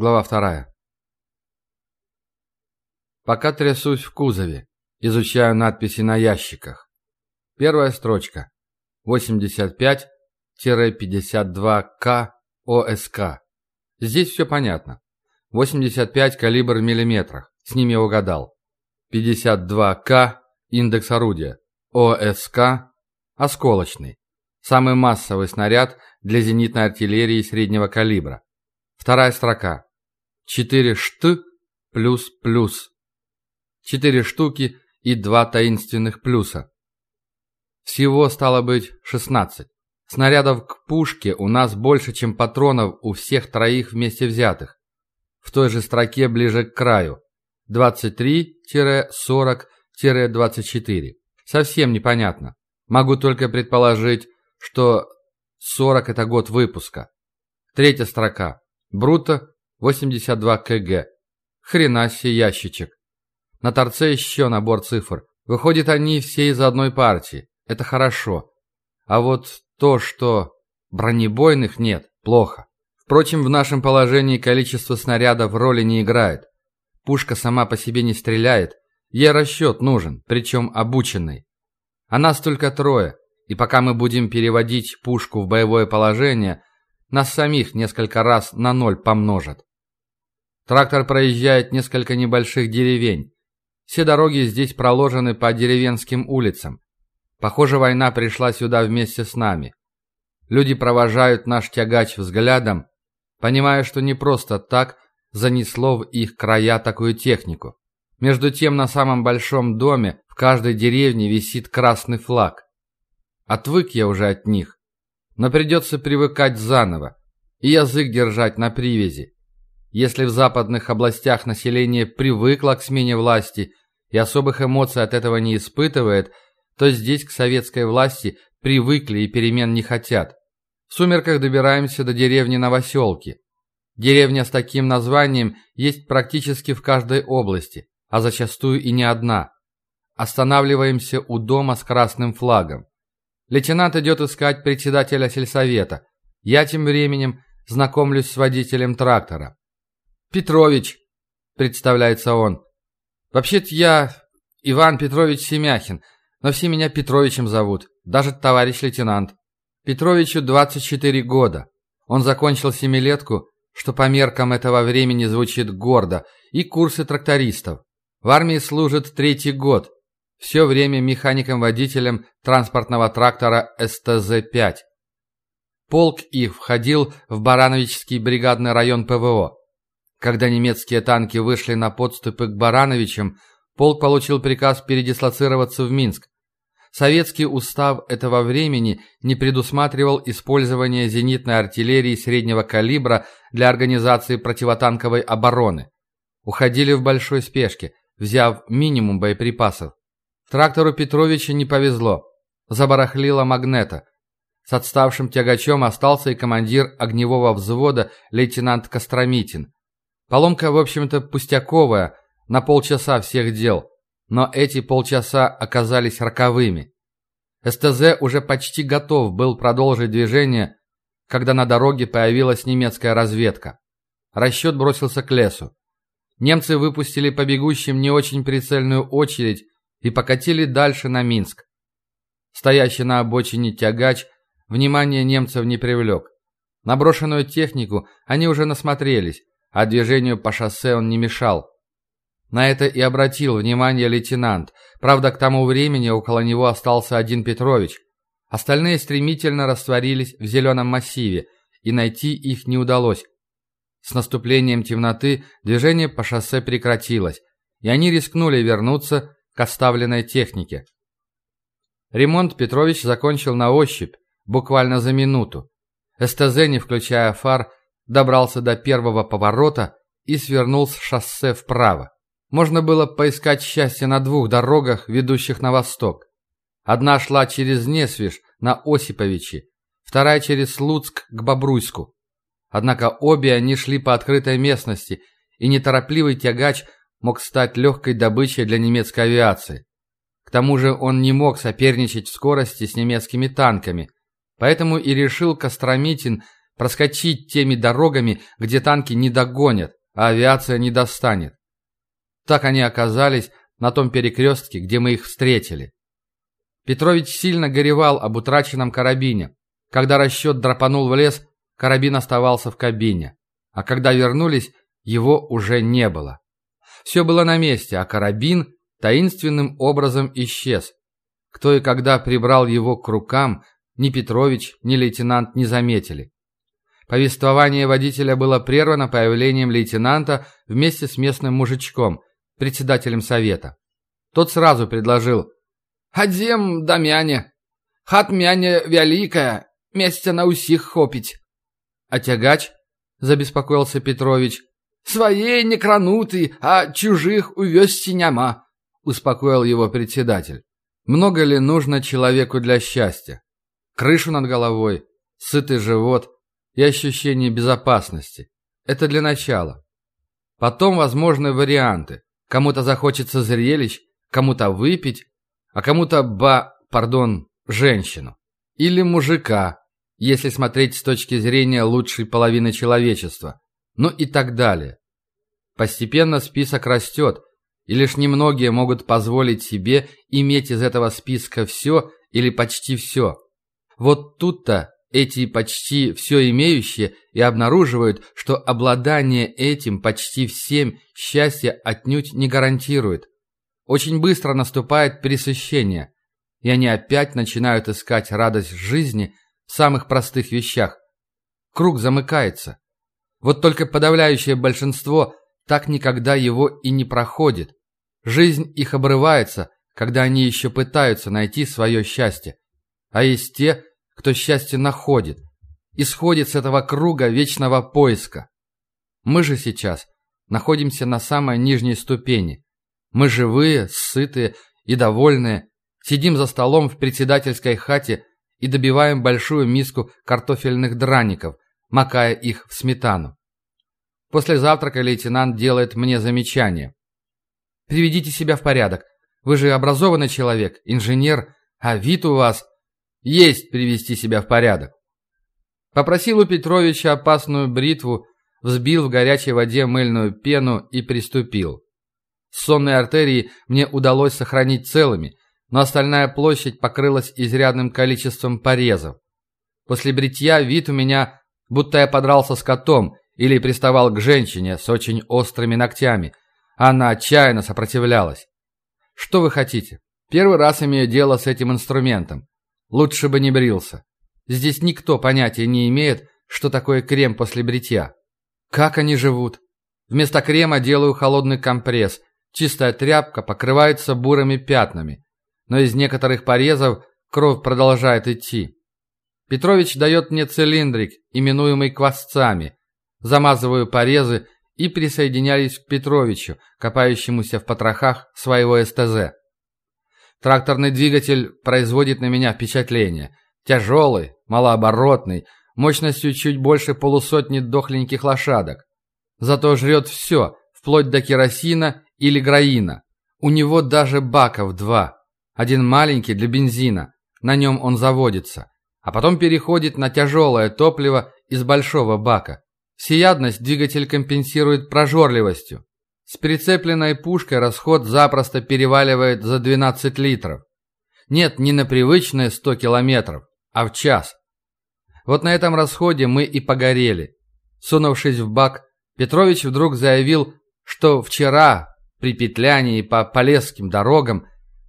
Глава вторая. Пока трясусь в кузове, изучаю надписи на ящиках. Первая строчка. 85-52К ОСК. Здесь все понятно. 85 калибр в миллиметрах, с ними угадал. 52К индекс орудия. ОСК осколочный. Самый массовый снаряд для зенитной артиллерии среднего калибра. Вторая строка. 4 шт плюс плюс. Четыре штуки и два таинственных плюса. Всего стало быть 16. Снарядов к пушке у нас больше, чем патронов у всех троих вместе взятых. В той же строке ближе к краю. 23-40-24. Совсем непонятно. Могу только предположить, что 40 это год выпуска. Третья строка. Бруто 82 кг. Хрена себе ящичек. На торце еще набор цифр. Выходит, они все из одной партии. Это хорошо. А вот то, что бронебойных нет, плохо. Впрочем, в нашем положении количество снарядов роли не играет. Пушка сама по себе не стреляет. Ей расчет нужен, причем обученный. А нас только трое, и пока мы будем переводить пушку в боевое положение, нас самих несколько раз на ноль помножат. Трактор проезжает несколько небольших деревень. Все дороги здесь проложены по деревенским улицам. Похоже, война пришла сюда вместе с нами. Люди провожают наш тягач взглядом, понимая, что не просто так занесло в их края такую технику. Между тем, на самом большом доме в каждой деревне висит красный флаг. Отвык я уже от них, но придется привыкать заново и язык держать на привязи. Если в западных областях население привыкло к смене власти и особых эмоций от этого не испытывает, то здесь к советской власти привыкли и перемен не хотят. В сумерках добираемся до деревни Новоселки. Деревня с таким названием есть практически в каждой области, а зачастую и не одна. Останавливаемся у дома с красным флагом. Лейтенант идет искать председателя сельсовета. Я тем временем знакомлюсь с водителем трактора. «Петрович», — представляется он, Вообще-то я Иван Петрович Семяхин, но все меня Петровичем зовут, даже товарищ лейтенант. Петровичу 24 года. Он закончил семилетку, что по меркам этого времени звучит гордо, и курсы трактористов. В армии служит третий год. Все время механиком-водителем транспортного трактора СТЗ-5. Полк их входил в Барановичский бригадный район ПВО. Когда немецкие танки вышли на подступы к Барановичам, полк получил приказ передислоцироваться в Минск. Советский устав этого времени не предусматривал использование зенитной артиллерии среднего калибра для организации противотанковой обороны. Уходили в большой спешке, взяв минимум боеприпасов. Трактору Петровича не повезло. Забарахлила магнета. С отставшим тягачом остался и командир огневого взвода лейтенант Костромитин. Поломка, в общем-то, пустяковая, на полчаса всех дел, но эти полчаса оказались роковыми. СТЗ уже почти готов был продолжить движение, когда на дороге появилась немецкая разведка. Расчет бросился к лесу. Немцы выпустили по бегущим не очень прицельную очередь и покатили дальше на Минск. Стоящий на обочине тягач внимание немцев не привлек. На брошенную технику они уже насмотрелись, а движению по шоссе он не мешал. На это и обратил внимание лейтенант. Правда, к тому времени около него остался один Петрович. Остальные стремительно растворились в зеленом массиве, и найти их не удалось. С наступлением темноты движение по шоссе прекратилось, и они рискнули вернуться к оставленной технике. Ремонт Петрович закончил на ощупь, буквально за минуту. СТЗ, не включая фар, добрался до первого поворота и свернул с шоссе вправо. Можно было поискать счастье на двух дорогах, ведущих на восток. Одна шла через Несвиж на Осиповичи, вторая через Луцк к Бобруйску. Однако обе они шли по открытой местности, и неторопливый тягач мог стать легкой добычей для немецкой авиации. К тому же он не мог соперничать в скорости с немецкими танками, поэтому и решил Костромитин проскочить теми дорогами, где танки не догонят, а авиация не достанет. Так они оказались на том перекрестке, где мы их встретили. Петрович сильно горевал об утраченном карабине. Когда расчет драпанул в лес, карабин оставался в кабине. А когда вернулись, его уже не было. Все было на месте, а карабин таинственным образом исчез. Кто и когда прибрал его к рукам, ни Петрович, ни лейтенант не заметили. Повествование водителя было прервано появлением лейтенанта вместе с местным мужичком, председателем совета. Тот сразу предложил «Ходим до мяне. Хат мяне великая, месте на усих хопить». «А тягач?» – забеспокоился Петрович. «Своей не кранутый, а чужих увезти няма», – успокоил его председатель. Много ли нужно человеку для счастья? Крышу над головой, сытый живот – и ощущение безопасности. Это для начала. Потом возможны варианты. Кому-то захочется зрелищ, кому-то выпить, а кому-то ба, пардон, женщину. Или мужика, если смотреть с точки зрения лучшей половины человечества. Ну и так далее. Постепенно список растет, и лишь немногие могут позволить себе иметь из этого списка все или почти все. Вот тут-то эти почти все имеющие и обнаруживают, что обладание этим почти всем счастья отнюдь не гарантирует. Очень быстро наступает пресыщение, и они опять начинают искать радость жизни в самых простых вещах. Круг замыкается. Вот только подавляющее большинство так никогда его и не проходит. Жизнь их обрывается, когда они еще пытаются найти свое счастье. А есть те, кто счастье находит, исходит с этого круга вечного поиска. Мы же сейчас находимся на самой нижней ступени. Мы живые, сытые и довольные, сидим за столом в председательской хате и добиваем большую миску картофельных драников, макая их в сметану. После завтрака лейтенант делает мне замечание. «Приведите себя в порядок. Вы же образованный человек, инженер, а вид у вас есть привести себя в порядок. Попросил у Петровича опасную бритву, взбил в горячей воде мыльную пену и приступил. Сонные артерии мне удалось сохранить целыми, но остальная площадь покрылась изрядным количеством порезов. После бритья вид у меня, будто я подрался с котом или приставал к женщине с очень острыми ногтями. Она отчаянно сопротивлялась. Что вы хотите? Первый раз имею дело с этим инструментом. Лучше бы не брился. Здесь никто понятия не имеет, что такое крем после бритья. Как они живут? Вместо крема делаю холодный компресс. Чистая тряпка покрывается бурыми пятнами. Но из некоторых порезов кровь продолжает идти. Петрович дает мне цилиндрик, именуемый квасцами. Замазываю порезы и присоединяюсь к Петровичу, копающемуся в потрохах своего СТЗ. Тракторный двигатель производит на меня впечатление. Тяжелый, малооборотный, мощностью чуть больше полусотни дохленьких лошадок. Зато жрет все, вплоть до керосина или граина. У него даже баков два. Один маленький для бензина, на нем он заводится. А потом переходит на тяжелое топливо из большого бака. Всеядность двигатель компенсирует прожорливостью. С прицепленной пушкой расход запросто переваливает за 12 литров. Нет, не на привычные 100 километров, а в час. Вот на этом расходе мы и погорели. Сунувшись в бак, Петрович вдруг заявил, что вчера при петлянии по полесским дорогам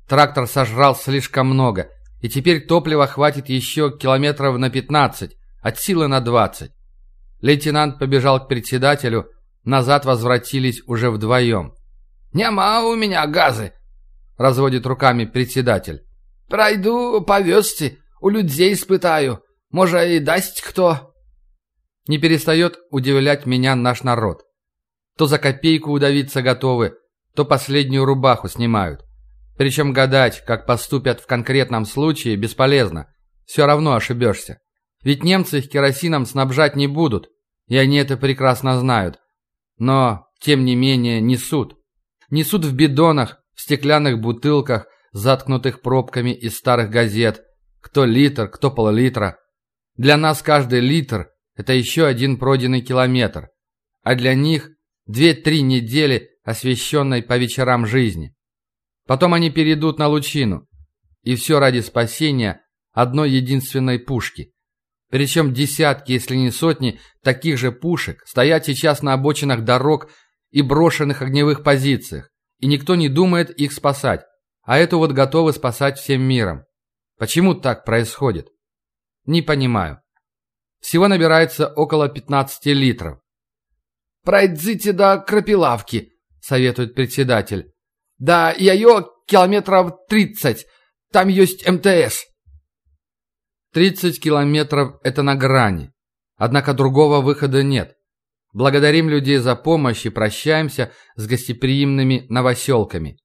трактор сожрал слишком много, и теперь топлива хватит еще километров на 15, от силы на 20. Лейтенант побежал к председателю, Назад возвратились уже вдвоем. «Нема у меня газы!» — разводит руками председатель. «Пройду по вёсти, у людей испытаю. Может, и даст кто?» Не перестает удивлять меня наш народ. То за копейку удавиться готовы, то последнюю рубаху снимают. Причем гадать, как поступят в конкретном случае, бесполезно. Все равно ошибешься. Ведь немцы их керосином снабжать не будут, и они это прекрасно знают но, тем не менее, несут. Несут в бидонах, в стеклянных бутылках, заткнутых пробками из старых газет. Кто литр, кто пол-литра. Для нас каждый литр это еще один пройденный километр, а для них две-три недели освещенной по вечерам жизни. Потом они перейдут на лучину, и все ради спасения одной единственной пушки. Причем десятки, если не сотни, таких же пушек стоят сейчас на обочинах дорог и брошенных огневых позициях, и никто не думает их спасать, а эту вот готовы спасать всем миром. Почему так происходит? Не понимаю. Всего набирается около 15 литров. «Пройдите до Крапилавки», — советует председатель. «Да ее километров тридцать. Там есть МТС». 30 километров – это на грани. Однако другого выхода нет. Благодарим людей за помощь и прощаемся с гостеприимными новоселками.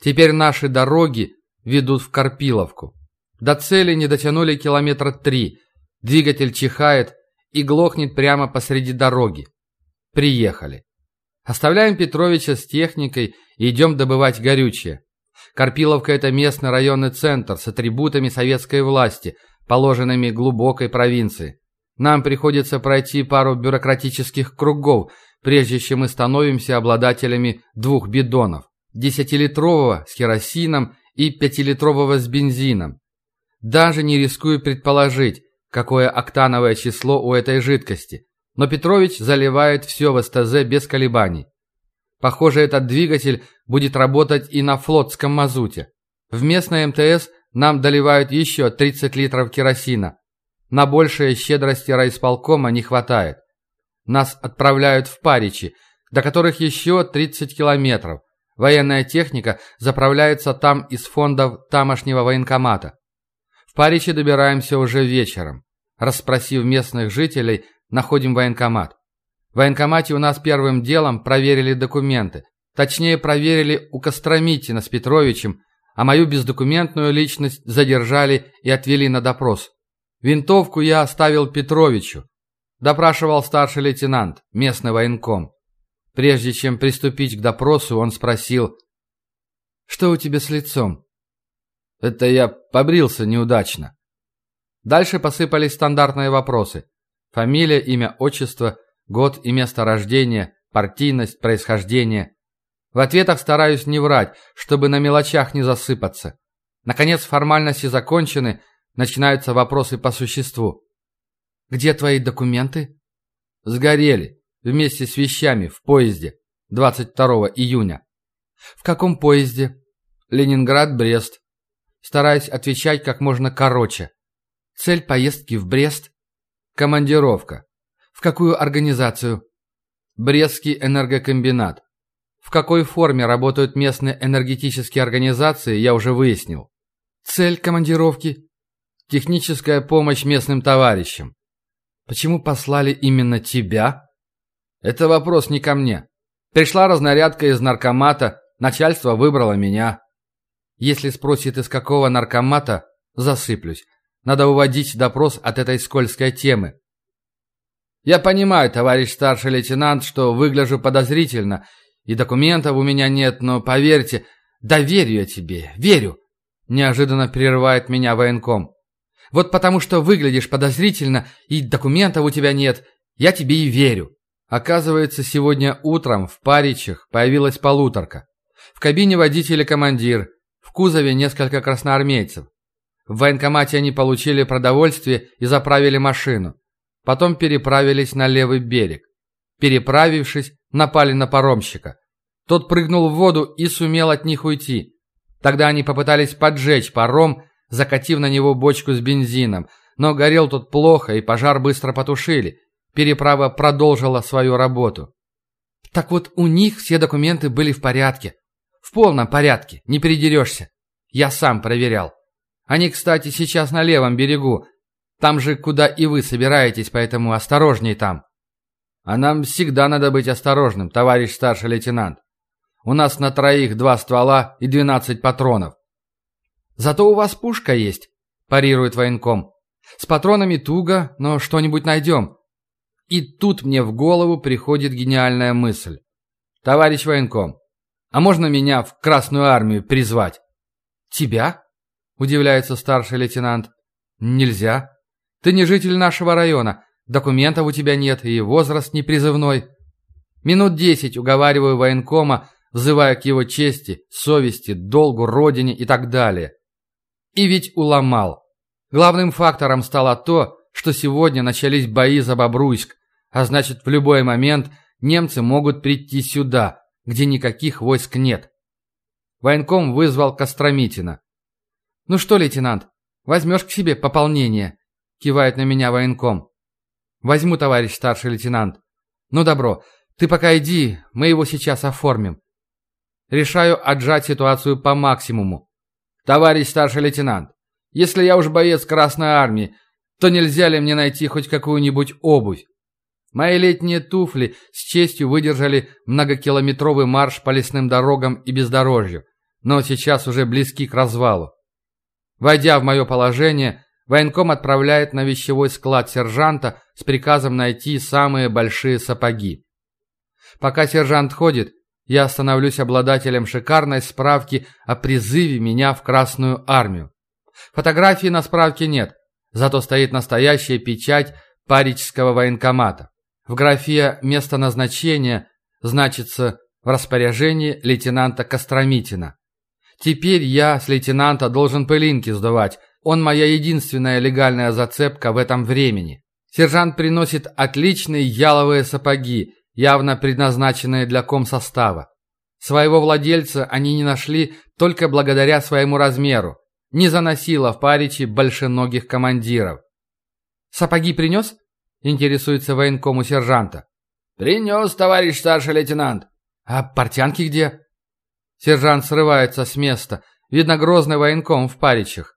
Теперь наши дороги ведут в Карпиловку. До цели не дотянули километра три. Двигатель чихает и глохнет прямо посреди дороги. Приехали. Оставляем Петровича с техникой и идем добывать горючее. Карпиловка – это местный районный центр с атрибутами советской власти – положенными глубокой провинции. Нам приходится пройти пару бюрократических кругов, прежде чем мы становимся обладателями двух бидонов. Десятилитрового с керосином и пятилитрового с бензином. Даже не рискую предположить, какое октановое число у этой жидкости. Но Петрович заливает все в СТЗ без колебаний. Похоже, этот двигатель будет работать и на флотском мазуте. В местной МТС нам доливают еще 30 литров керосина. На большее щедрости райисполкома не хватает. Нас отправляют в Паричи, до которых еще 30 километров. Военная техника заправляется там из фондов тамошнего военкомата. В Паричи добираемся уже вечером. Расспросив местных жителей, находим военкомат. В военкомате у нас первым делом проверили документы. Точнее, проверили у Костромитина с Петровичем, а мою бездокументную личность задержали и отвели на допрос. Винтовку я оставил Петровичу. Допрашивал старший лейтенант, местный военком. Прежде чем приступить к допросу, он спросил, «Что у тебя с лицом?» «Это я побрился неудачно». Дальше посыпались стандартные вопросы. Фамилия, имя, отчество, год и место рождения, партийность, происхождение. В ответах стараюсь не врать, чтобы на мелочах не засыпаться. Наконец формальности закончены, начинаются вопросы по существу. «Где твои документы?» «Сгорели, вместе с вещами, в поезде, 22 июня». «В каком поезде?» «Ленинград-Брест». Стараюсь отвечать как можно короче. «Цель поездки в Брест?» «Командировка». «В какую организацию?» «Брестский энергокомбинат». В какой форме работают местные энергетические организации, я уже выяснил. Цель командировки – техническая помощь местным товарищам. Почему послали именно тебя? Это вопрос не ко мне. Пришла разнарядка из наркомата, начальство выбрало меня. Если спросит, из какого наркомата, засыплюсь. Надо уводить допрос от этой скользкой темы. Я понимаю, товарищ старший лейтенант, что выгляжу подозрительно – и документов у меня нет, но поверьте, да верю я тебе, верю. Неожиданно прерывает меня военком. Вот потому что выглядишь подозрительно и документов у тебя нет, я тебе и верю. Оказывается, сегодня утром в Паричах появилась полуторка. В кабине водитель и командир, в кузове несколько красноармейцев. В военкомате они получили продовольствие и заправили машину. Потом переправились на левый берег. Переправившись, напали на паромщика. Тот прыгнул в воду и сумел от них уйти. Тогда они попытались поджечь паром, закатив на него бочку с бензином, но горел тот плохо, и пожар быстро потушили. Переправа продолжила свою работу. Так вот, у них все документы были в порядке. В полном порядке, не передерешься. Я сам проверял. Они, кстати, сейчас на левом берегу. Там же, куда и вы собираетесь, поэтому осторожней там. А нам всегда надо быть осторожным, товарищ старший лейтенант. У нас на троих два ствола и двенадцать патронов. Зато у вас пушка есть, парирует военком. С патронами туго, но что-нибудь найдем. И тут мне в голову приходит гениальная мысль. Товарищ военком, а можно меня в Красную Армию призвать? Тебя? Удивляется старший лейтенант. Нельзя. Ты не житель нашего района, Документов у тебя нет и возраст непризывной. Минут десять уговариваю военкома, взывая к его чести, совести, долгу, родине и так далее. И ведь уломал. Главным фактором стало то, что сегодня начались бои за Бобруйск, а значит в любой момент немцы могут прийти сюда, где никаких войск нет. Военком вызвал Костромитина. «Ну что, лейтенант, возьмешь к себе пополнение?» Кивает на меня военком. «Возьму, товарищ старший лейтенант. Ну добро, ты пока иди, мы его сейчас оформим». Решаю отжать ситуацию по максимуму. «Товарищ старший лейтенант, если я уж боец Красной Армии, то нельзя ли мне найти хоть какую-нибудь обувь? Мои летние туфли с честью выдержали многокилометровый марш по лесным дорогам и бездорожью, но сейчас уже близки к развалу. Войдя в мое положение, военком отправляет на вещевой склад сержанта с приказом найти самые большие сапоги. Пока сержант ходит, я становлюсь обладателем шикарной справки о призыве меня в Красную Армию. Фотографии на справке нет, зато стоит настоящая печать Парического военкомата. В графе «Место назначения» значится в распоряжении лейтенанта Костромитина. Теперь я с лейтенанта должен пылинки сдувать. Он моя единственная легальная зацепка в этом времени. Сержант приносит отличные яловые сапоги, явно предназначенные для комсостава. Своего владельца они не нашли только благодаря своему размеру. Не заносило в паричи большеногих командиров. «Сапоги принес?» Интересуется военкому сержанта. «Принес, товарищ старший лейтенант». «А портянки где?» Сержант срывается с места. Видно грозный военком в паричах.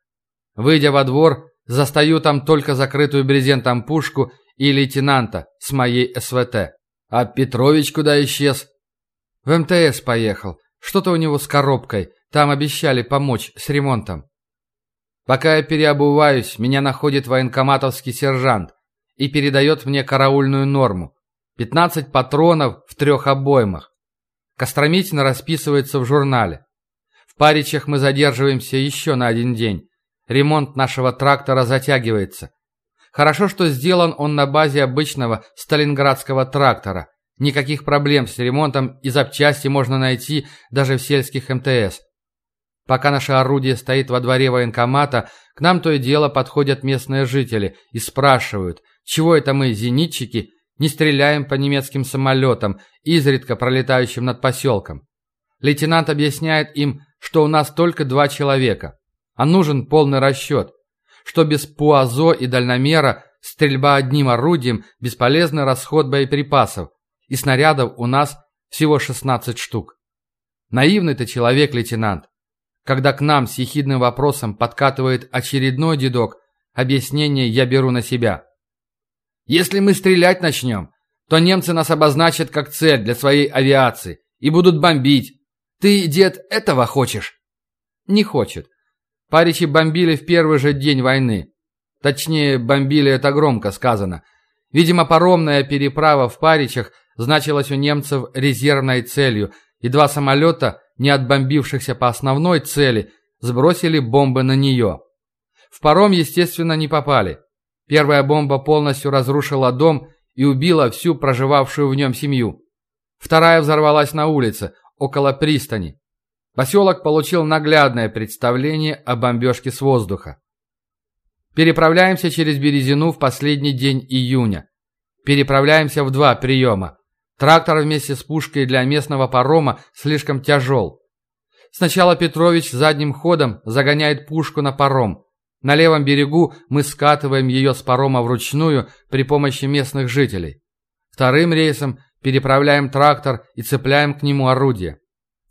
Выйдя во двор, застаю там только закрытую брезентом пушку и лейтенанта с моей СВТ. А Петрович куда исчез? В МТС поехал. Что-то у него с коробкой. Там обещали помочь с ремонтом. Пока я переобуваюсь, меня находит военкоматовский сержант и передает мне караульную норму. 15 патронов в трех обоймах. Костромитин расписывается в журнале. В Паричах мы задерживаемся еще на один день. Ремонт нашего трактора затягивается. Хорошо, что сделан он на базе обычного сталинградского трактора. Никаких проблем с ремонтом и запчасти можно найти даже в сельских МТС. Пока наше орудие стоит во дворе военкомата, к нам то и дело подходят местные жители и спрашивают – чего это мы, зенитчики, не стреляем по немецким самолетам, изредка пролетающим над поселком? Лейтенант объясняет им, что у нас только два человека, а нужен полный расчет, что без пуазо и дальномера стрельба одним орудием – бесполезный расход боеприпасов, и снарядов у нас всего 16 штук. Наивный ты человек, лейтенант. Когда к нам с ехидным вопросом подкатывает очередной дедок, объяснение я беру на себя. Если мы стрелять начнем, то немцы нас обозначат как цель для своей авиации и будут бомбить. Ты, дед, этого хочешь?» «Не хочет. Паричи бомбили в первый же день войны. Точнее, бомбили это громко сказано. Видимо, паромная переправа в Паричах значилась у немцев резервной целью, и два самолета, не отбомбившихся по основной цели, сбросили бомбы на нее. В паром, естественно, не попали. Первая бомба полностью разрушила дом и убила всю проживавшую в нем семью. Вторая взорвалась на улице, около пристани. Поселок получил наглядное представление о бомбежке с воздуха. Переправляемся через Березину в последний день июня. Переправляемся в два приема. Трактор вместе с пушкой для местного парома слишком тяжел. Сначала Петрович задним ходом загоняет пушку на паром. На левом берегу мы скатываем ее с парома вручную при помощи местных жителей. Вторым рейсом переправляем трактор и цепляем к нему орудие.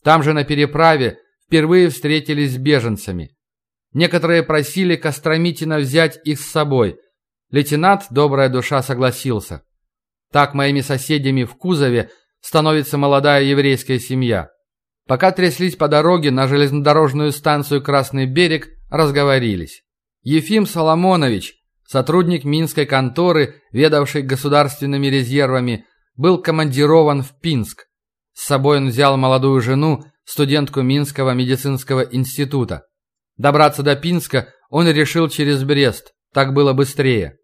Там же на переправе впервые встретились с беженцами. Некоторые просили Костромитина взять их с собой. Лейтенант, добрая душа, согласился. Так моими соседями в кузове становится молодая еврейская семья. Пока тряслись по дороге на железнодорожную станцию «Красный берег», разговорились. Ефим Соломонович, сотрудник Минской конторы, ведавший государственными резервами, был командирован в Пинск. С собой он взял молодую жену, студентку Минского медицинского института. Добраться до Пинска он решил через Брест, так было быстрее.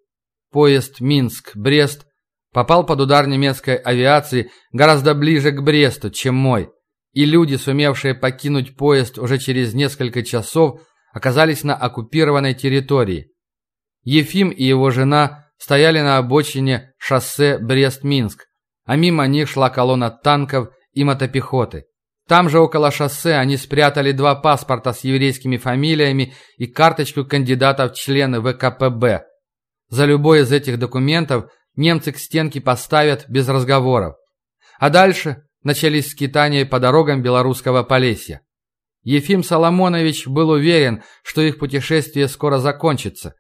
поезд Минск-Брест попал под удар немецкой авиации гораздо ближе к Бресту, чем мой, и люди, сумевшие покинуть поезд уже через несколько часов, оказались на оккупированной территории. Ефим и его жена стояли на обочине шоссе Брест-Минск, а мимо них шла колонна танков и мотопехоты. Там же около шоссе они спрятали два паспорта с еврейскими фамилиями и карточку кандидатов в члены ВКПБ. За любой из этих документов немцы к стенке поставят без разговоров. А дальше начались скитания по дорогам белорусского Полесья. Ефим Соломонович был уверен, что их путешествие скоро закончится.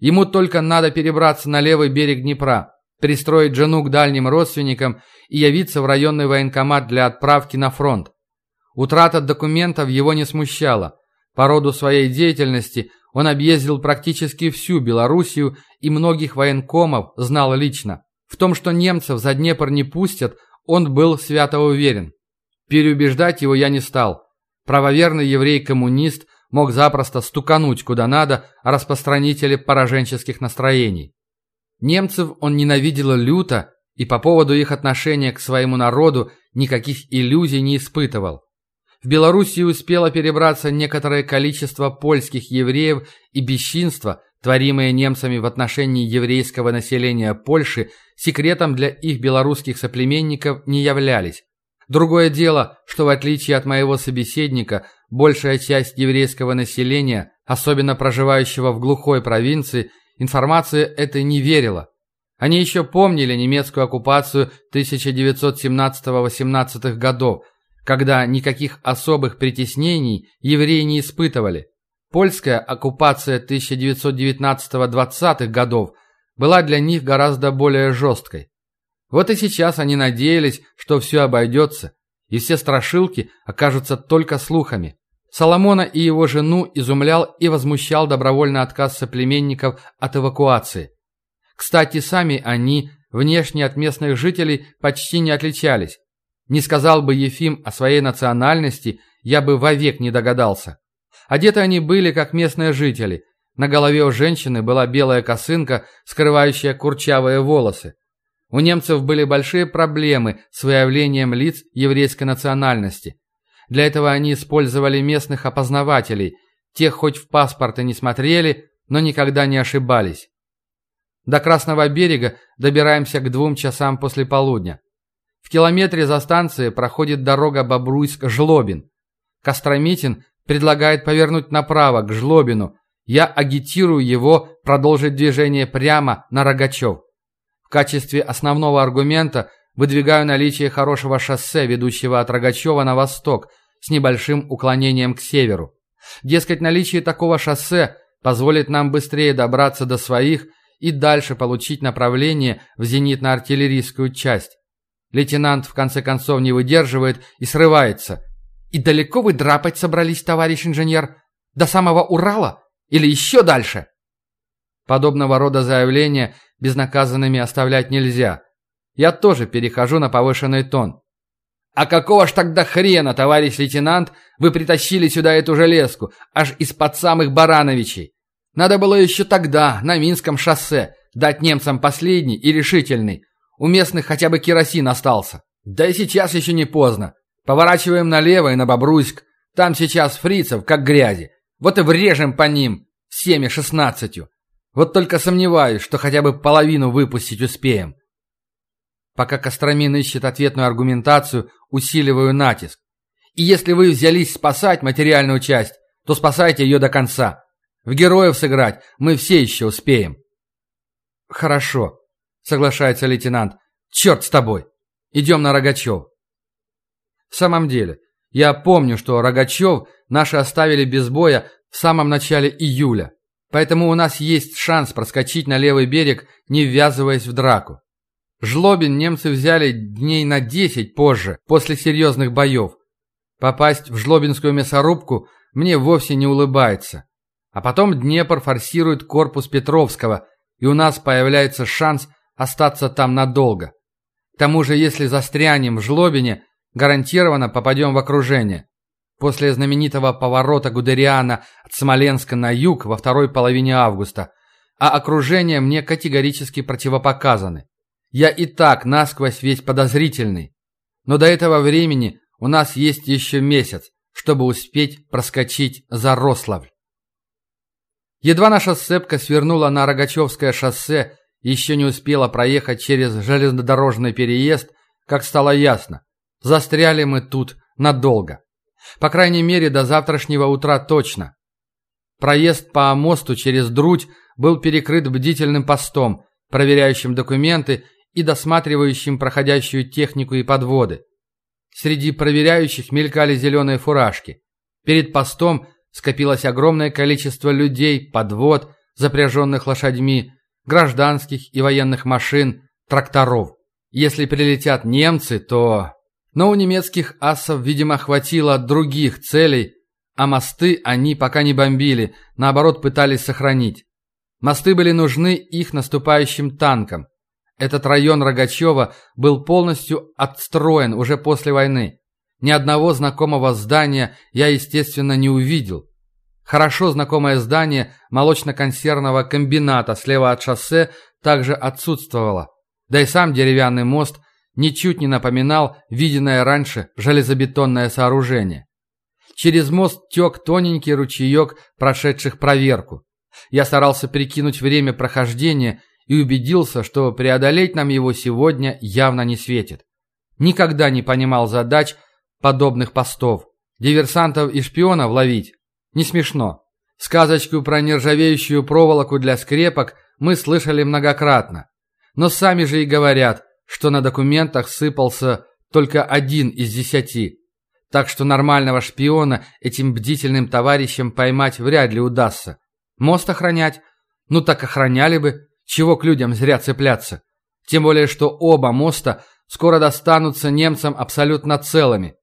Ему только надо перебраться на левый берег Днепра, пристроить жену к дальним родственникам и явиться в районный военкомат для отправки на фронт. Утрата документов его не смущала. По роду своей деятельности он объездил практически всю Белоруссию и многих военкомов знал лично. В том, что немцев за Днепр не пустят, он был свято уверен. Переубеждать его я не стал. Правоверный еврей-коммунист мог запросто стукануть куда надо о распространителе пораженческих настроений. Немцев он ненавидел люто и по поводу их отношения к своему народу никаких иллюзий не испытывал. В Белоруссию успело перебраться некоторое количество польских евреев и бесчинства, творимые немцами в отношении еврейского населения Польши, секретом для их белорусских соплеменников не являлись. Другое дело, что в отличие от моего собеседника, большая часть еврейского населения, особенно проживающего в глухой провинции, информации этой не верила. Они еще помнили немецкую оккупацию 1917-18 годов, когда никаких особых притеснений евреи не испытывали. Польская оккупация 1919-20-х годов была для них гораздо более жесткой. Вот и сейчас они надеялись, что все обойдется, и все страшилки окажутся только слухами. Соломона и его жену изумлял и возмущал добровольный отказ соплеменников от эвакуации. Кстати, сами они, внешне от местных жителей, почти не отличались. Не сказал бы Ефим о своей национальности, я бы вовек не догадался. Одеты они были, как местные жители. На голове у женщины была белая косынка, скрывающая курчавые волосы. У немцев были большие проблемы с выявлением лиц еврейской национальности. Для этого они использовали местных опознавателей. Тех хоть в паспорты не смотрели, но никогда не ошибались. До Красного берега добираемся к двум часам после полудня. В километре за станцией проходит дорога Бобруйск-Жлобин. Костромитин предлагает повернуть направо, к Жлобину. Я агитирую его продолжить движение прямо на Рогачев. В качестве основного аргумента выдвигаю наличие хорошего шоссе, ведущего от Рогачева на восток, с небольшим уклонением к северу. Дескать, наличие такого шоссе позволит нам быстрее добраться до своих и дальше получить направление в зенитно-артиллерийскую часть. Лейтенант в конце концов не выдерживает и срывается. «И далеко вы драпать собрались, товарищ инженер? До самого Урала? Или еще дальше?» Подобного рода заявления безнаказанными оставлять нельзя. Я тоже перехожу на повышенный тон. «А какого ж тогда хрена, товарищ лейтенант, вы притащили сюда эту железку, аж из-под самых Барановичей? Надо было еще тогда, на Минском шоссе, дать немцам последний и решительный, у местных хотя бы керосин остался. Да и сейчас еще не поздно. Поворачиваем налево и на Бобруйск. Там сейчас фрицев, как грязи. Вот и врежем по ним всеми шестнадцатью. Вот только сомневаюсь, что хотя бы половину выпустить успеем. Пока Костромин ищет ответную аргументацию, усиливаю натиск. И если вы взялись спасать материальную часть, то спасайте ее до конца. В героев сыграть мы все еще успеем. Хорошо соглашается лейтенант. «Черт с тобой! Идем на Рогачев!» В самом деле, я помню, что Рогачев наши оставили без боя в самом начале июля, поэтому у нас есть шанс проскочить на левый берег, не ввязываясь в драку. Жлобин немцы взяли дней на десять позже, после серьезных боев. Попасть в жлобинскую мясорубку мне вовсе не улыбается. А потом Днепр форсирует корпус Петровского, и у нас появляется шанс – остаться там надолго. К тому же, если застрянем в жлобине, гарантированно попадем в окружение. После знаменитого поворота Гудериана от Смоленска на юг во второй половине августа а окружение мне категорически противопоказаны. Я и так насквозь весь подозрительный. Но до этого времени у нас есть еще месяц, чтобы успеть проскочить за Рославль. Едва наша сцепка свернула на Рогачевское шоссе и еще не успела проехать через железнодорожный переезд, как стало ясно, застряли мы тут надолго. По крайней мере, до завтрашнего утра точно. Проезд по мосту через Друдь был перекрыт бдительным постом, проверяющим документы и досматривающим проходящую технику и подводы. Среди проверяющих мелькали зеленые фуражки. Перед постом скопилось огромное количество людей, подвод, запряженных лошадьми, гражданских и военных машин, тракторов. Если прилетят немцы, то... Но у немецких асов, видимо, хватило других целей, а мосты они пока не бомбили, наоборот пытались сохранить. Мосты были нужны их наступающим танкам. Этот район Рогачева был полностью отстроен уже после войны. Ни одного знакомого здания я, естественно, не увидел. Хорошо знакомое здание молочно-консервного комбината слева от шоссе также отсутствовало. Да и сам деревянный мост ничуть не напоминал виденное раньше железобетонное сооружение. Через мост тек тоненький ручеек, прошедших проверку. Я старался прикинуть время прохождения и убедился, что преодолеть нам его сегодня явно не светит. Никогда не понимал задач подобных постов. Диверсантов и шпионов ловить не смешно. Сказочку про нержавеющую проволоку для скрепок мы слышали многократно. Но сами же и говорят, что на документах сыпался только один из десяти. Так что нормального шпиона этим бдительным товарищам поймать вряд ли удастся. Мост охранять? Ну так охраняли бы. Чего к людям зря цепляться? Тем более, что оба моста скоро достанутся немцам абсолютно целыми.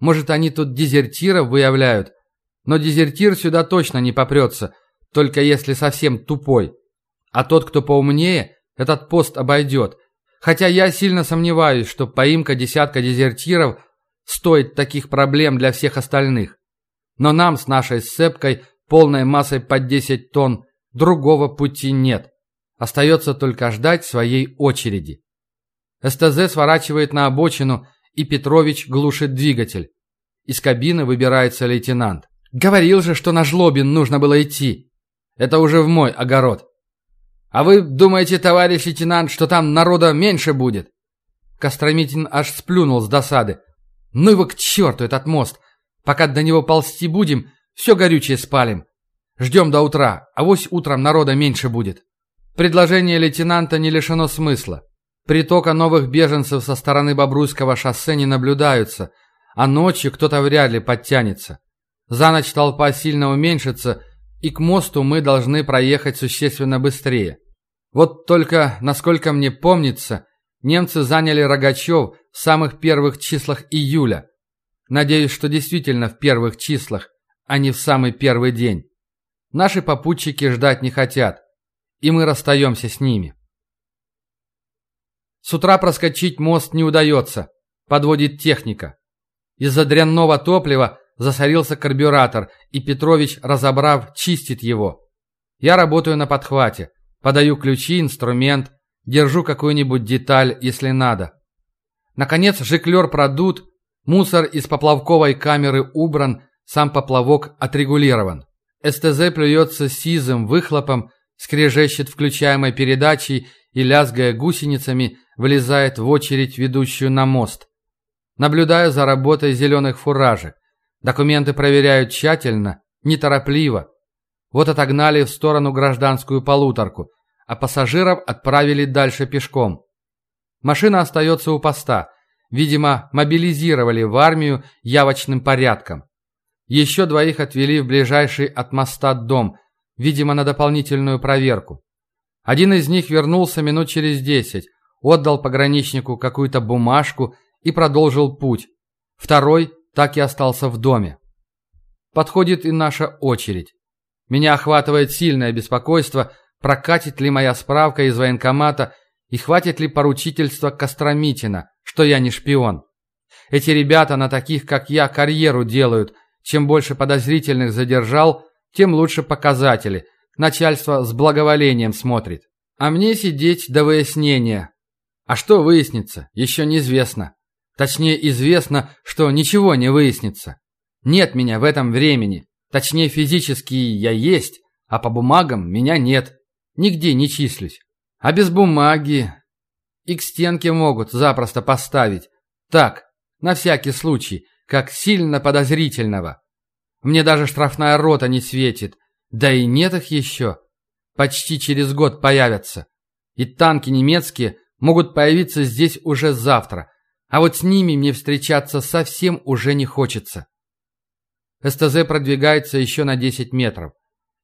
Может, они тут дезертиров выявляют? Но дезертир сюда точно не попрется, только если совсем тупой. А тот, кто поумнее, этот пост обойдет. Хотя я сильно сомневаюсь, что поимка десятка дезертиров стоит таких проблем для всех остальных. Но нам с нашей сцепкой, полной массой под 10 тонн, другого пути нет. Остается только ждать своей очереди. СТЗ сворачивает на обочину, и Петрович глушит двигатель. Из кабины выбирается лейтенант. «Говорил же, что на жлобин нужно было идти. Это уже в мой огород. А вы думаете, товарищ лейтенант, что там народа меньше будет?» Костромитин аж сплюнул с досады. «Ну его к черту, этот мост! Пока до него ползти будем, все горючее спалим. Ждем до утра, а вось утром народа меньше будет». Предложение лейтенанта не лишено смысла. Притока новых беженцев со стороны Бобруйского шоссе не наблюдаются, а ночью кто-то вряд ли подтянется. За ночь толпа сильно уменьшится, и к мосту мы должны проехать существенно быстрее. Вот только, насколько мне помнится, немцы заняли Рогачев в самых первых числах июля. Надеюсь, что действительно в первых числах, а не в самый первый день. Наши попутчики ждать не хотят и мы расстаемся с ними. С утра проскочить мост не удается, подводит техника. Из-за дрянного топлива засорился карбюратор, и Петрович, разобрав, чистит его. Я работаю на подхвате, подаю ключи, инструмент, держу какую-нибудь деталь, если надо. Наконец жиклер продут, мусор из поплавковой камеры убран, сам поплавок отрегулирован. СТЗ плюется сизым выхлопом, скрежещет включаемой передачей и, лязгая гусеницами, влезает в очередь, ведущую на мост. Наблюдаю за работой зеленых фуражек. Документы проверяют тщательно, неторопливо. Вот отогнали в сторону гражданскую полуторку, а пассажиров отправили дальше пешком. Машина остается у поста. Видимо, мобилизировали в армию явочным порядком. Еще двоих отвели в ближайший от моста дом – видимо, на дополнительную проверку. Один из них вернулся минут через десять, отдал пограничнику какую-то бумажку и продолжил путь. Второй так и остался в доме. Подходит и наша очередь. Меня охватывает сильное беспокойство, прокатит ли моя справка из военкомата и хватит ли поручительства Костромитина, что я не шпион. Эти ребята на таких, как я, карьеру делают. Чем больше подозрительных задержал, тем лучше показатели, Начальство с благоволением смотрит. А мне сидеть до выяснения. А что выяснится, еще неизвестно. Точнее, известно, что ничего не выяснится. Нет меня в этом времени. Точнее, физически я есть, а по бумагам меня нет. Нигде не числюсь. А без бумаги... И к стенке могут запросто поставить. Так, на всякий случай, как сильно подозрительного. Мне даже штрафная рота не светит. Да и нет их еще. Почти через год появятся. И танки немецкие могут появиться здесь уже завтра. А вот с ними мне встречаться совсем уже не хочется. СТЗ продвигается еще на 10 метров.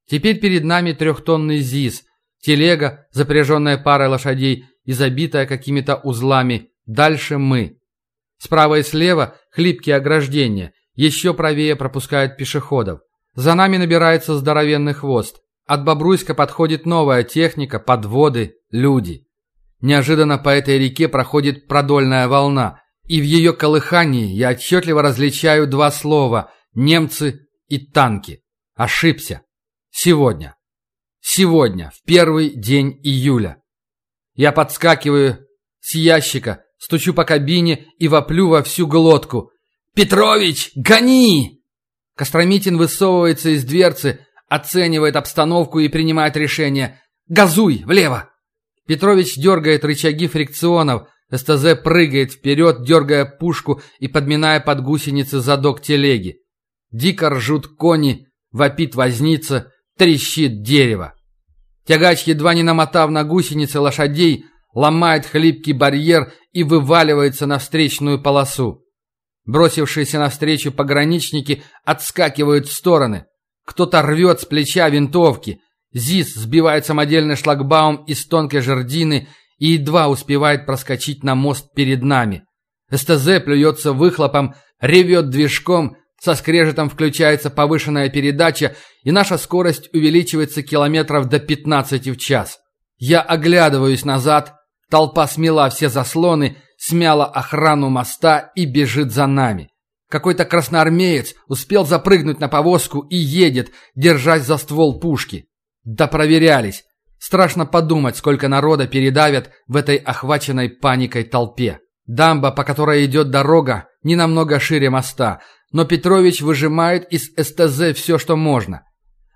Теперь перед нами трехтонный ЗИС, телега, запряженная парой лошадей и забитая какими-то узлами. Дальше мы. Справа и слева хлипкие ограждения, еще правее пропускают пешеходов. За нами набирается здоровенный хвост. От Бобруйска подходит новая техника, подводы, люди. Неожиданно по этой реке проходит продольная волна, и в ее колыхании я отчетливо различаю два слова «немцы» и «танки». Ошибся. Сегодня. Сегодня, в первый день июля. Я подскакиваю с ящика, стучу по кабине и воплю во всю глотку. «Петрович, гони!» Костромитин высовывается из дверцы, оценивает обстановку и принимает решение. «Газуй! Влево!» Петрович дергает рычаги фрикционов, СТЗ прыгает вперед, дергая пушку и подминая под гусеницы задок телеги. Дико ржут кони, вопит возница, трещит дерево. Тягач, едва не намотав на гусеницы лошадей, ломает хлипкий барьер и вываливается на встречную полосу. Бросившиеся навстречу пограничники отскакивают в стороны. Кто-то рвет с плеча винтовки. ЗИС сбивает самодельный шлагбаум из тонкой жердины и едва успевает проскочить на мост перед нами. СТЗ плюется выхлопом, ревет движком, со скрежетом включается повышенная передача, и наша скорость увеличивается километров до 15 в час. Я оглядываюсь назад, толпа смела все заслоны, смяла охрану моста и бежит за нами. Какой-то красноармеец успел запрыгнуть на повозку и едет, держась за ствол пушки. Да проверялись. Страшно подумать, сколько народа передавят в этой охваченной паникой толпе. Дамба, по которой идет дорога, не намного шире моста, но Петрович выжимает из СТЗ все, что можно.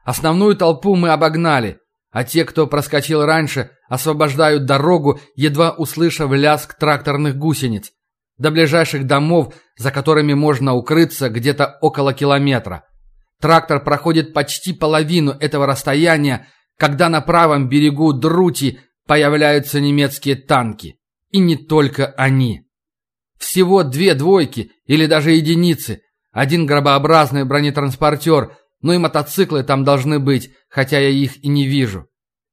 Основную толпу мы обогнали, а те, кто проскочил раньше, освобождают дорогу, едва услышав лязг тракторных гусениц. До ближайших домов, за которыми можно укрыться, где-то около километра. Трактор проходит почти половину этого расстояния, когда на правом берегу Друти появляются немецкие танки. И не только они. Всего две двойки или даже единицы. Один гробообразный бронетранспортер, но и мотоциклы там должны быть, хотя я их и не вижу.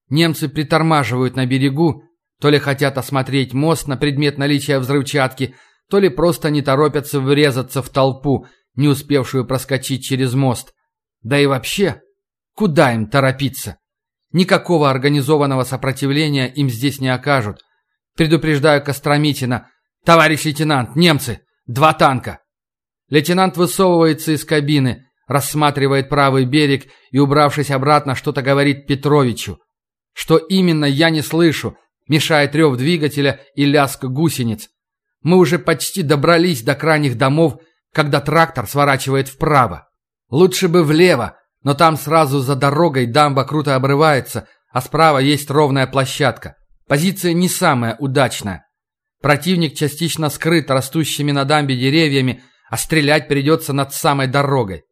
Немцы притормаживают на берегу, то ли хотят осмотреть мост на предмет наличия взрывчатки, то ли просто не торопятся врезаться в толпу, не успевшую проскочить через мост. Да и вообще, куда им торопиться? Никакого организованного сопротивления им здесь не окажут. Предупреждаю Костромитина. «Товарищ лейтенант, немцы! Два танка!» Лейтенант высовывается из кабины, рассматривает правый берег и, убравшись обратно, что-то говорит Петровичу. Что именно, я не слышу. Мешает рев двигателя и лязг гусениц. Мы уже почти добрались до крайних домов, когда трактор сворачивает вправо. Лучше бы влево, но там сразу за дорогой дамба круто обрывается, а справа есть ровная площадка. Позиция не самая удачная. Противник частично скрыт растущими на дамбе деревьями, а стрелять придется над самой дорогой.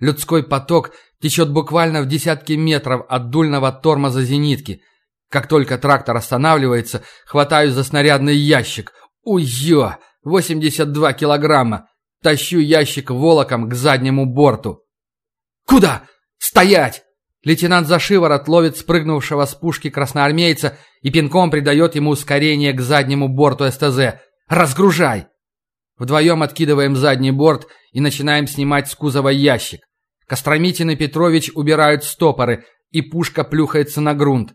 Людской поток течет буквально в десятки метров от дульного тормоза зенитки. Как только трактор останавливается, хватаю за снарядный ящик. Уйо! 82 килограмма! Тащу ящик волоком к заднему борту. «Куда? Стоять!» Лейтенант за шиворот ловит спрыгнувшего с пушки красноармейца и пинком придает ему ускорение к заднему борту СТЗ. «Разгружай!» Вдвоем откидываем задний борт и начинаем снимать с кузова ящик. Костромитин и Петрович убирают стопоры, и пушка плюхается на грунт.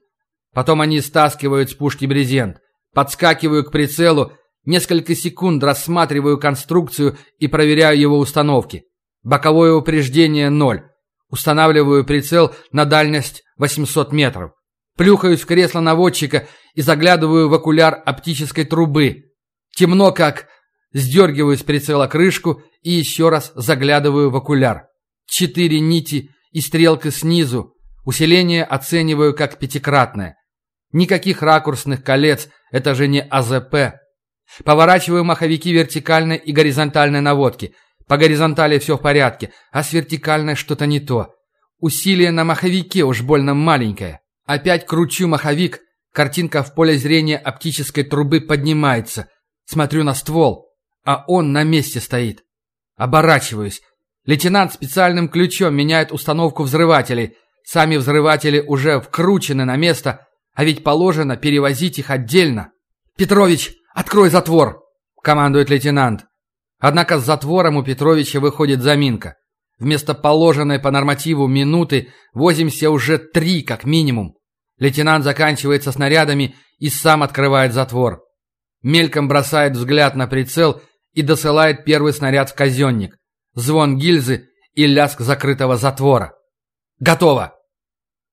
Потом они стаскивают с пушки брезент. Подскакиваю к прицелу, несколько секунд рассматриваю конструкцию и проверяю его установки. Боковое упреждение ноль. Устанавливаю прицел на дальность 800 метров. Плюхаюсь в кресло наводчика и заглядываю в окуляр оптической трубы. Темно как... Сдергиваю с прицела крышку и еще раз заглядываю в окуляр. Четыре нити и стрелка снизу. Усиление оцениваю как пятикратное. Никаких ракурсных колец, это же не АЗП. Поворачиваю маховики вертикальной и горизонтальной наводки. По горизонтали все в порядке, а с вертикальной что-то не то. Усилие на маховике уж больно маленькое. Опять кручу маховик, картинка в поле зрения оптической трубы поднимается. Смотрю на ствол, а он на месте стоит. Оборачиваюсь. Лейтенант специальным ключом меняет установку взрывателей. Сами взрыватели уже вкручены на место, а ведь положено перевозить их отдельно. «Петрович, открой затвор!» – командует лейтенант. Однако с затвором у Петровича выходит заминка. Вместо положенной по нормативу минуты возимся уже три как минимум. Лейтенант заканчивается снарядами и сам открывает затвор. Мельком бросает взгляд на прицел и досылает первый снаряд в казенник. Звон гильзы и лязг закрытого затвора. Готово!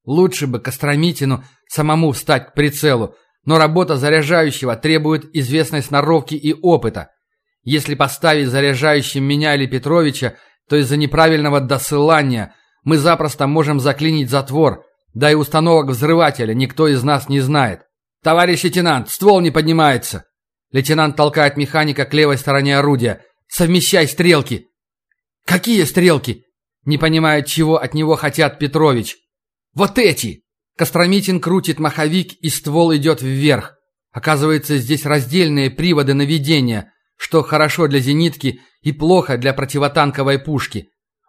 Лучше бы Костромитину самому встать к прицелу, но работа заряжающего требует известной сноровки и опыта. Если поставить заряжающим меня или Петровича, то из-за неправильного досылания мы запросто можем заклинить затвор, да и установок взрывателя никто из нас не знает. «Товарищ лейтенант, ствол не поднимается!» Лейтенант толкает механика к левой стороне орудия. «Совмещай стрелки!» «Какие стрелки?» Не понимает, чего от него хотят Петрович. «Вот эти!» Костромитин крутит маховик, и ствол идет вверх. Оказывается, здесь раздельные приводы наведения, что хорошо для зенитки и плохо для противотанковой пушки.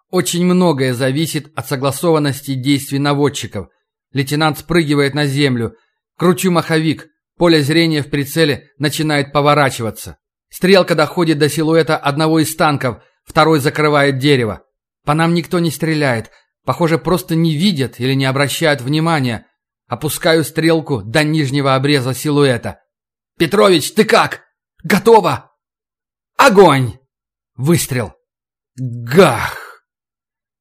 Очень многое зависит от согласованности действий наводчиков. Лейтенант спрыгивает на землю. Кручу маховик. Поле зрения в прицеле начинает поворачиваться. Стрелка доходит до силуэта одного из танков, второй закрывает дерево. По нам никто не стреляет. Похоже, просто не видят или не обращают внимания. Опускаю стрелку до нижнего обреза силуэта. «Петрович, ты как? Готово!» «Огонь!» Выстрел. Гах!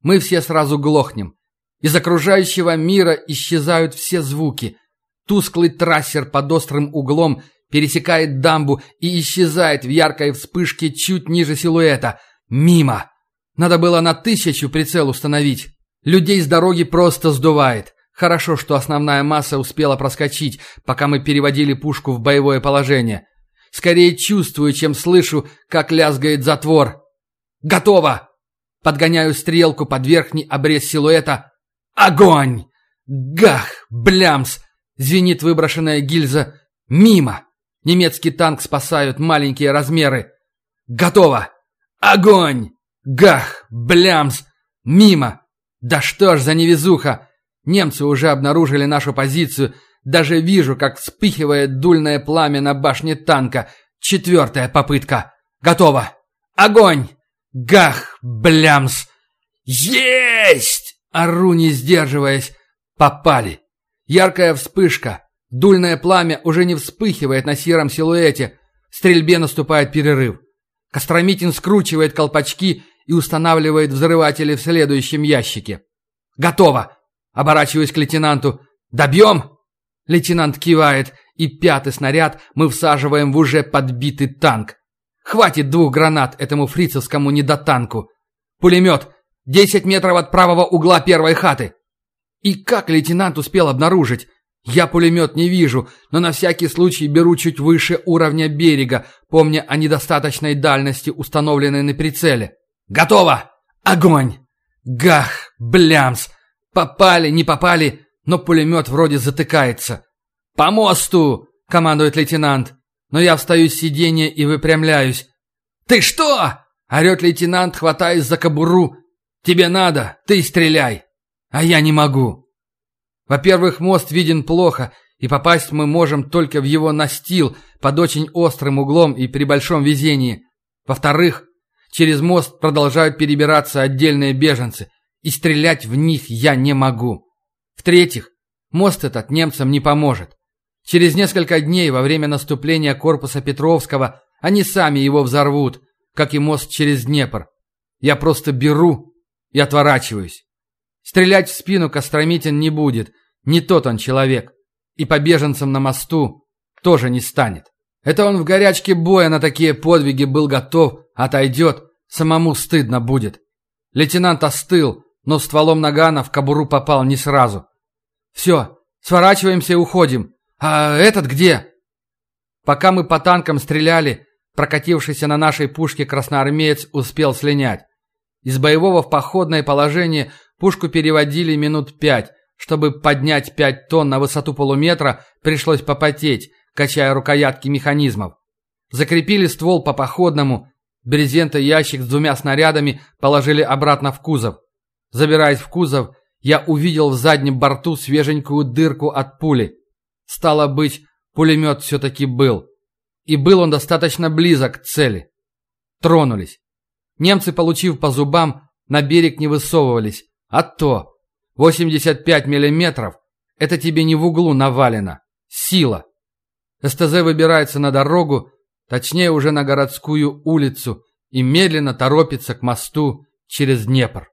Мы все сразу глохнем. Из окружающего мира исчезают все звуки. Тусклый трассер под острым углом пересекает дамбу и исчезает в яркой вспышке чуть ниже силуэта. Мимо! Надо было на тысячу прицел установить. Людей с дороги просто сдувает. Хорошо, что основная масса успела проскочить, пока мы переводили пушку в боевое положение. Скорее чувствую, чем слышу, как лязгает затвор. Готово! Подгоняю стрелку под верхний обрез силуэта. Огонь! Гах! Блямс! Звенит выброшенная гильза. Мимо! Немецкий танк спасают маленькие размеры. Готово! Огонь! Гах! Блямс! Мимо! Да что ж за невезуха! Немцы уже обнаружили нашу позицию. Даже вижу, как вспыхивает дульное пламя на башне танка. Четвертая попытка. Готово! Огонь! Гах! Блямс! Есть! Ору, не сдерживаясь. Попали. Яркая вспышка. Дульное пламя уже не вспыхивает на сером силуэте. В стрельбе наступает перерыв. Костромитин скручивает колпачки и устанавливает взрыватели в следующем ящике. «Готово!» Оборачиваюсь к лейтенанту. «Добьем?» Лейтенант кивает, и пятый снаряд мы всаживаем в уже подбитый танк. Хватит двух гранат этому фрицевскому недотанку. Пулемет. Десять метров от правого угла первой хаты. И как лейтенант успел обнаружить? Я пулемет не вижу, но на всякий случай беру чуть выше уровня берега, помня о недостаточной дальности, установленной на прицеле. Готово! Огонь! Гах! Блямс! Попали, не попали, но пулемет вроде затыкается. «По мосту!» — командует лейтенант. Но я встаю с сиденья и выпрямляюсь. «Ты что?» — орет лейтенант, хватаясь за кобуру. «Тебе надо, ты стреляй!» А я не могу. Во-первых, мост виден плохо, и попасть мы можем только в его настил под очень острым углом и при большом везении. Во-вторых, Через мост продолжают перебираться отдельные беженцы, и стрелять в них я не могу. В-третьих, мост этот немцам не поможет. Через несколько дней во время наступления корпуса Петровского они сами его взорвут, как и мост через Днепр. Я просто беру и отворачиваюсь. Стрелять в спину Костромитин не будет. Не тот он человек. И побеженцем на мосту тоже не станет. Это он в горячке боя на такие подвиги был готов, отойдет, самому стыдно будет. Лейтенант остыл, но стволом нагана в кобуру попал не сразу. «Все, сворачиваемся и уходим. А этот где?» Пока мы по танкам стреляли, прокатившийся на нашей пушке красноармеец успел слинять. Из боевого в походное положение пушку переводили минут пять. Чтобы поднять пять тонн на высоту полуметра, пришлось попотеть, качая рукоятки механизмов. Закрепили ствол по походному, брезента ящик с двумя снарядами положили обратно в кузов. Забираясь в кузов, я увидел в заднем борту свеженькую дырку от пули. Стало быть, пулемет все-таки был. И был он достаточно близок к цели. Тронулись. Немцы, получив по зубам, на берег не высовывались. А то 85 миллиметров – это тебе не в углу навалено. Сила. СТЗ выбирается на дорогу, точнее уже на городскую улицу, и медленно торопится к мосту через Днепр.